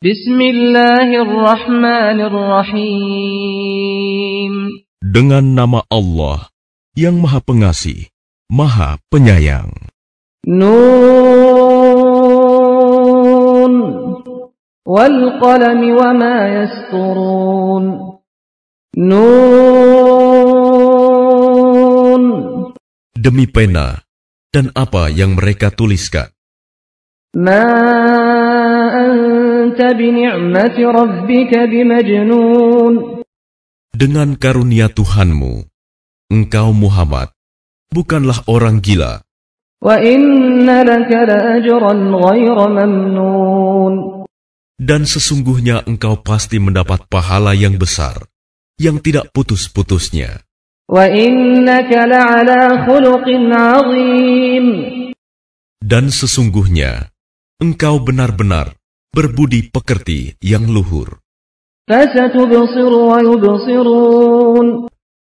Bismillahirrahmanirrahim. Dengan nama Allah yang Maha Pengasih, Maha Penyayang. Nun wal qalami wa ma yasturun. Nun Demi pena dan apa yang mereka tuliskan. ma Dengan karunia Tuhanmu, engkau Muhammad bukanlah orang gila, dan sesungguhnya engkau pasti mendapat pahala yang besar, yang tidak putus-putusnya. Dan sesungguhnya engkau benar-benar berbudi pekerti yang luhur.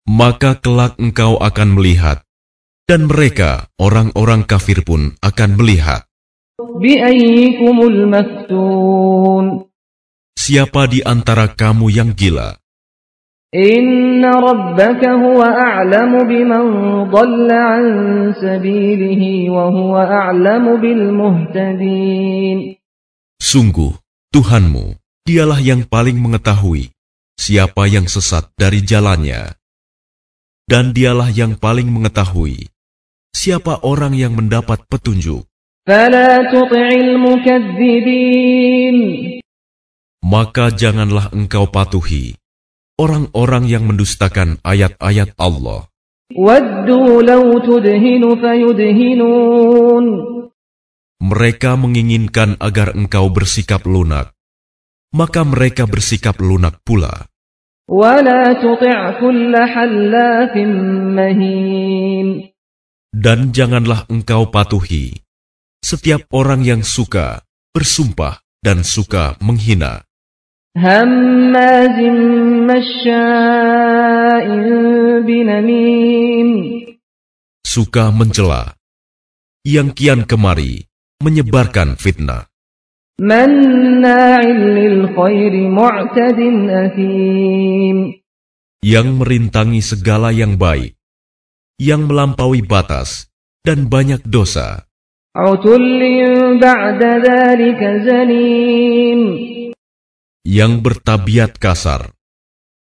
Maka kelak engkau akan melihat, dan mereka, orang-orang kafir pun akan melihat. Siapa di antara kamu yang gila? Inna rabbaka huwa a'lamu biman dhalla sabilihi wa bil muhtadin. Sungguh, Tuhanmu, dialah yang paling mengetahui siapa yang sesat dari jalannya. Dan dialah yang paling mengetahui siapa orang yang mendapat petunjuk. Maka janganlah engkau patuhi orang-orang yang mendustakan ayat-ayat Allah mereka menginginkan agar engkau bersikap lunak, maka mereka bersikap lunak pula. Dan janganlah engkau patuhi. Setiap orang yang suka bersumpah dan suka menghina. Suka mencela, yang kian kemari, menyebarkan fitnah. Yang merintangi segala yang baik, yang melampaui batas, dan banyak dosa. Yang bertabiat kasar.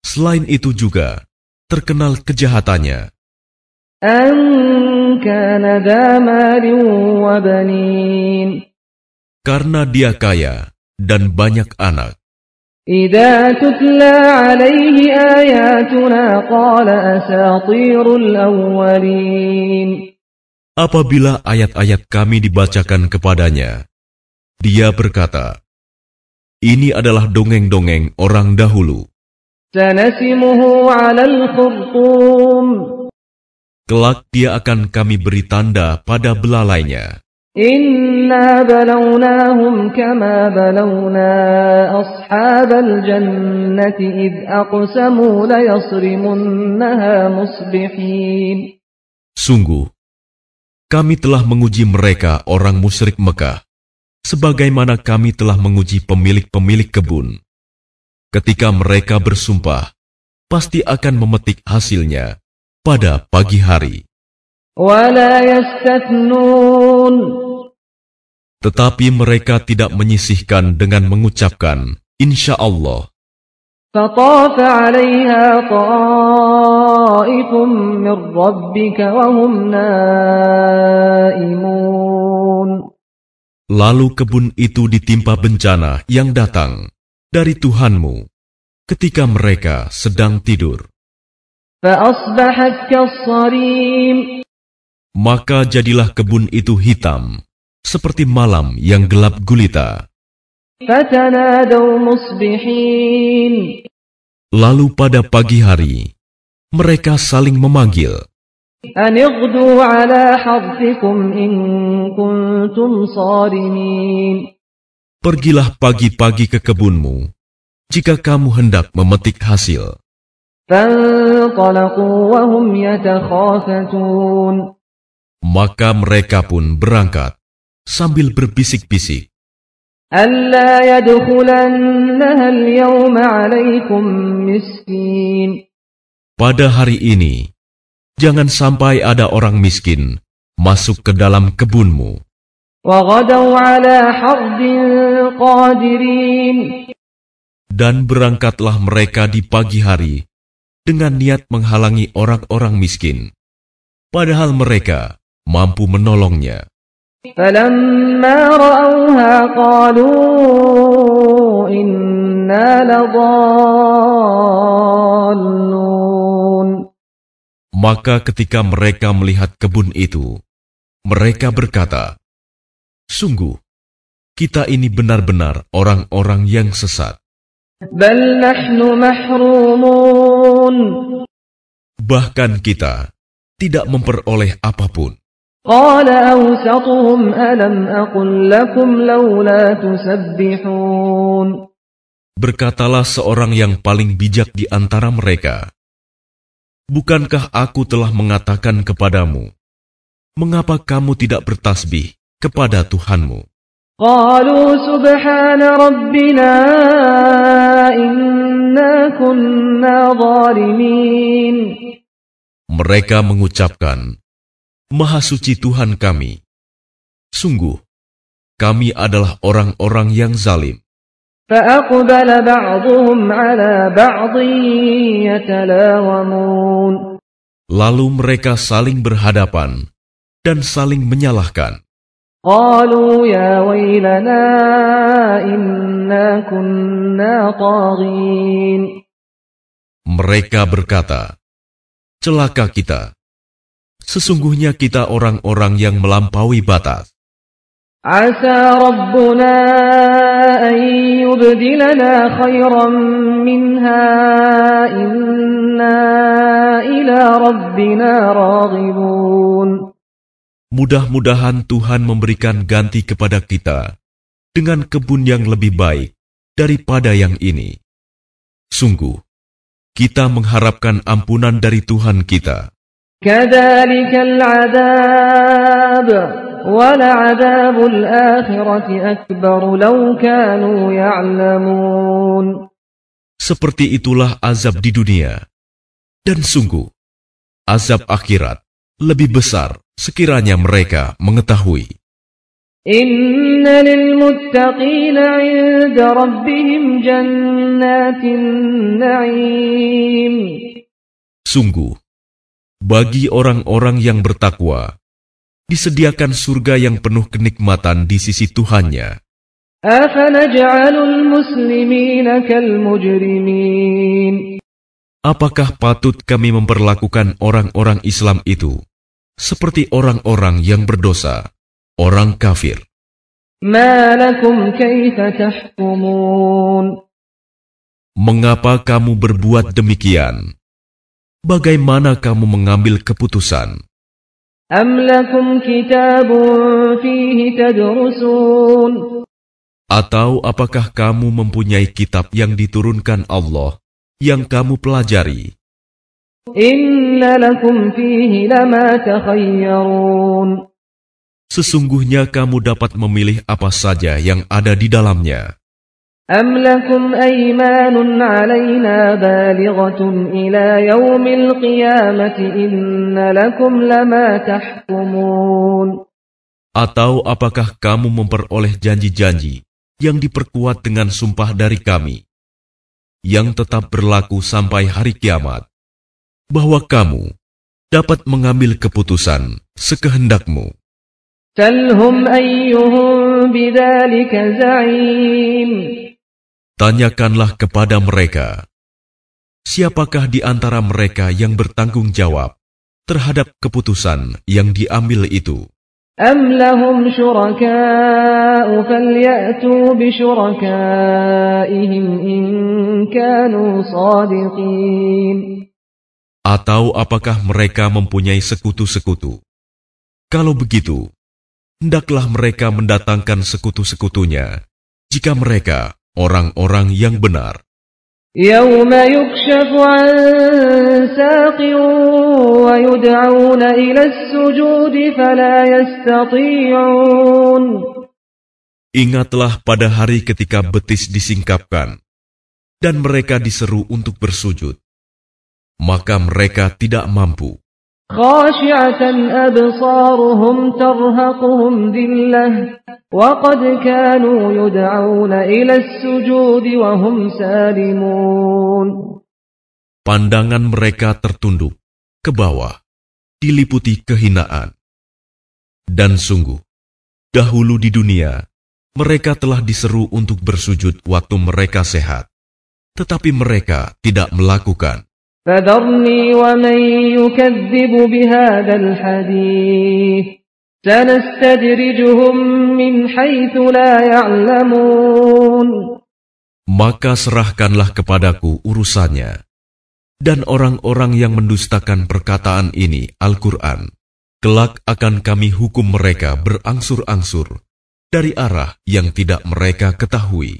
Selain itu juga, terkenal kejahatannya. كان ذا مال وبنين karena dia kaya dan banyak anak. إذا تتلى عليه آياتنا قال أساطير الأولين Apabila ayat-ayat kami dibacakan kepadanya, dia berkata, "Ini adalah dongeng-dongeng orang dahulu." Kelak dia akan kami beri tanda pada belalainya. Inna balawnahum kama balawna ashabal jannati aqsamu layasrimunnaha musbihin. Sungguh, kami telah menguji mereka orang musyrik Mekah, sebagaimana kami telah menguji pemilik-pemilik kebun. Ketika mereka bersumpah, pasti akan memetik hasilnya pada pagi hari. ولا يستثنون Tetapi mereka tidak menyisihkan dengan mengucapkan, Insya Allah. فطاف عليها طائف من ربك وهم نائمون Lalu kebun itu ditimpa bencana yang datang dari Tuhanmu ketika mereka sedang tidur. Maka jadilah kebun itu hitam, seperti malam yang gelap gulita. Lalu pada pagi hari, mereka saling memanggil. Pergilah pagi-pagi ke kebunmu, jika kamu hendak memetik hasil. Maka mereka pun berangkat sambil berbisik-bisik. Pada hari ini, jangan sampai ada orang miskin masuk ke dalam kebunmu. Dan berangkatlah mereka di pagi hari dengan niat menghalangi orang-orang miskin, padahal mereka mampu menolongnya. Maka ketika mereka melihat kebun itu, mereka berkata, Sungguh, kita ini benar-benar orang-orang yang sesat. Bahkan kita tidak memperoleh apa pun. Berkatalah seorang yang paling bijak di antara mereka, Bukankah aku telah mengatakan kepadamu, mengapa kamu tidak bertasbih kepada Tuhanmu? قالوا سبحان ربنا إنا كنا ظالمين Mereka mengucapkan, Maha suci Tuhan kami. Sungguh, kami adalah orang-orang yang zalim. فأقبل بعضهم على بعض يتلاومون Lalu mereka saling berhadapan dan saling menyalahkan. قالوا يا ويلنا إنا كنا طاغين Mereka berkata, Celaka kita. Sesungguhnya kita orang-orang yang melampaui batas. عسى ربنا أن يبدلنا خيرا منها إنا إلى ربنا راغبون Mudah-mudahan Tuhan memberikan ganti kepada kita dengan kebun yang lebih baik daripada yang ini. Sungguh, kita mengharapkan ampunan dari Tuhan kita. Seperti itulah azab di dunia. Dan sungguh, azab akhirat lebih besar sekiranya mereka mengetahui. Sungguh, bagi orang-orang yang bertakwa, disediakan surga yang penuh kenikmatan di sisi Tuhannya. Apakah patut kami memperlakukan orang-orang Islam itu seperti orang-orang yang berdosa, orang kafir. Mengapa kamu berbuat demikian? Bagaimana kamu mengambil keputusan? Atau apakah kamu mempunyai kitab yang diturunkan Allah yang kamu pelajari? Sesungguhnya kamu dapat memilih apa saja yang ada di dalamnya. Atau apakah kamu memperoleh janji-janji yang diperkuat dengan sumpah dari kami yang tetap berlaku sampai hari kiamat? bahwa kamu dapat mengambil keputusan sekehendakmu? سلهم أيهم بذلك زعيم Tanyakanlah kepada mereka, siapakah di antara mereka yang bertanggung jawab terhadap keputusan yang diambil itu? أم لهم شركاء فليأتوا بشركائهم إن كانوا صادقين Atau apakah mereka mempunyai sekutu-sekutu? Kalau begitu, hendaklah mereka mendatangkan sekutu-sekutunya jika mereka orang-orang yang benar. يوم يكشف عن ساق ويدعون إلى السجود فلا يستطيعون Ingatlah pada hari ketika betis disingkapkan dan mereka diseru untuk bersujud. maka mereka tidak mampu. Pandangan mereka tertunduk ke bawah, diliputi kehinaan. Dan sungguh, dahulu di dunia, mereka telah diseru untuk bersujud waktu mereka sehat, tetapi mereka tidak melakukan. فذرني ومن يكذب بهذا الحديث سنستدرجهم من حيث لا يعلمون Maka serahkanlah kepadaku urusannya. Dan orang-orang yang mendustakan perkataan ini, Al-Quran, kelak akan kami hukum mereka berangsur-angsur dari arah yang tidak mereka ketahui.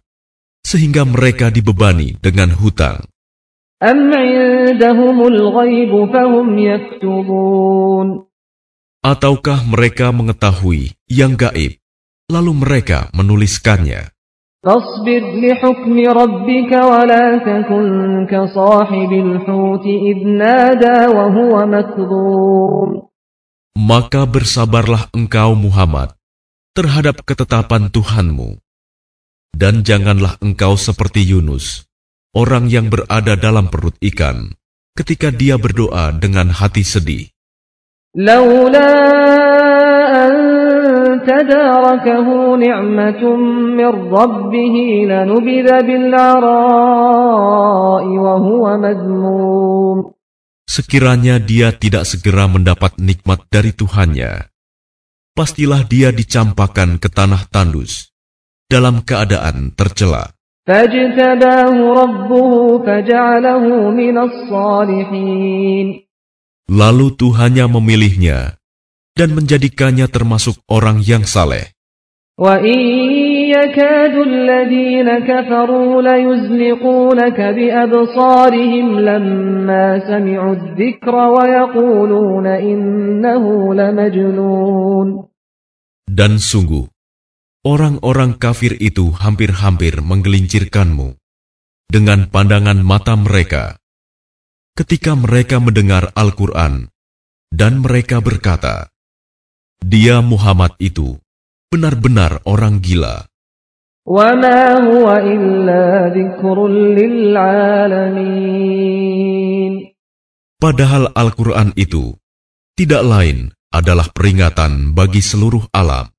sehingga mereka dibebani dengan hutang? أم عندهم الغيب فهم يكتبون Ataukah mereka mengetahui yang gaib, lalu mereka menuliskannya? فاصبر لحكم ربك ولا تكن كصاحب الحوت إذ نادى وهو مكظوم Maka bersabarlah engkau Muhammad terhadap ketetapan Tuhanmu. Dan janganlah engkau seperti Yunus, orang yang berada dalam perut ikan, ketika dia berdoa dengan hati sedih. لولا أن تداركه نعمة من ربه لنبذ بالعراء وهو مذموم Sekiranya dia tidak segera mendapat nikmat dari Tuhannya, pastilah dia dicampakkan ke tanah tandus dalam keadaan tercela. فاجتباه ربه فجعله من الصالحين Lalu Tuhannya memilihnya dan menjadikannya termasuk orang yang saleh. وإن يكاد الذين كفروا ليزلقونك بأبصارهم لما سمعوا الذكر ويقولون إنه لمجنون Dan sungguh, Orang-orang kafir itu hampir-hampir menggelincirkanmu dengan pandangan mata mereka. Ketika mereka mendengar Al-Quran, dan mereka berkata, Dia Muhammad itu benar-benar orang gila. Padahal Al-Quran itu tidak lain adalah peringatan bagi seluruh alam.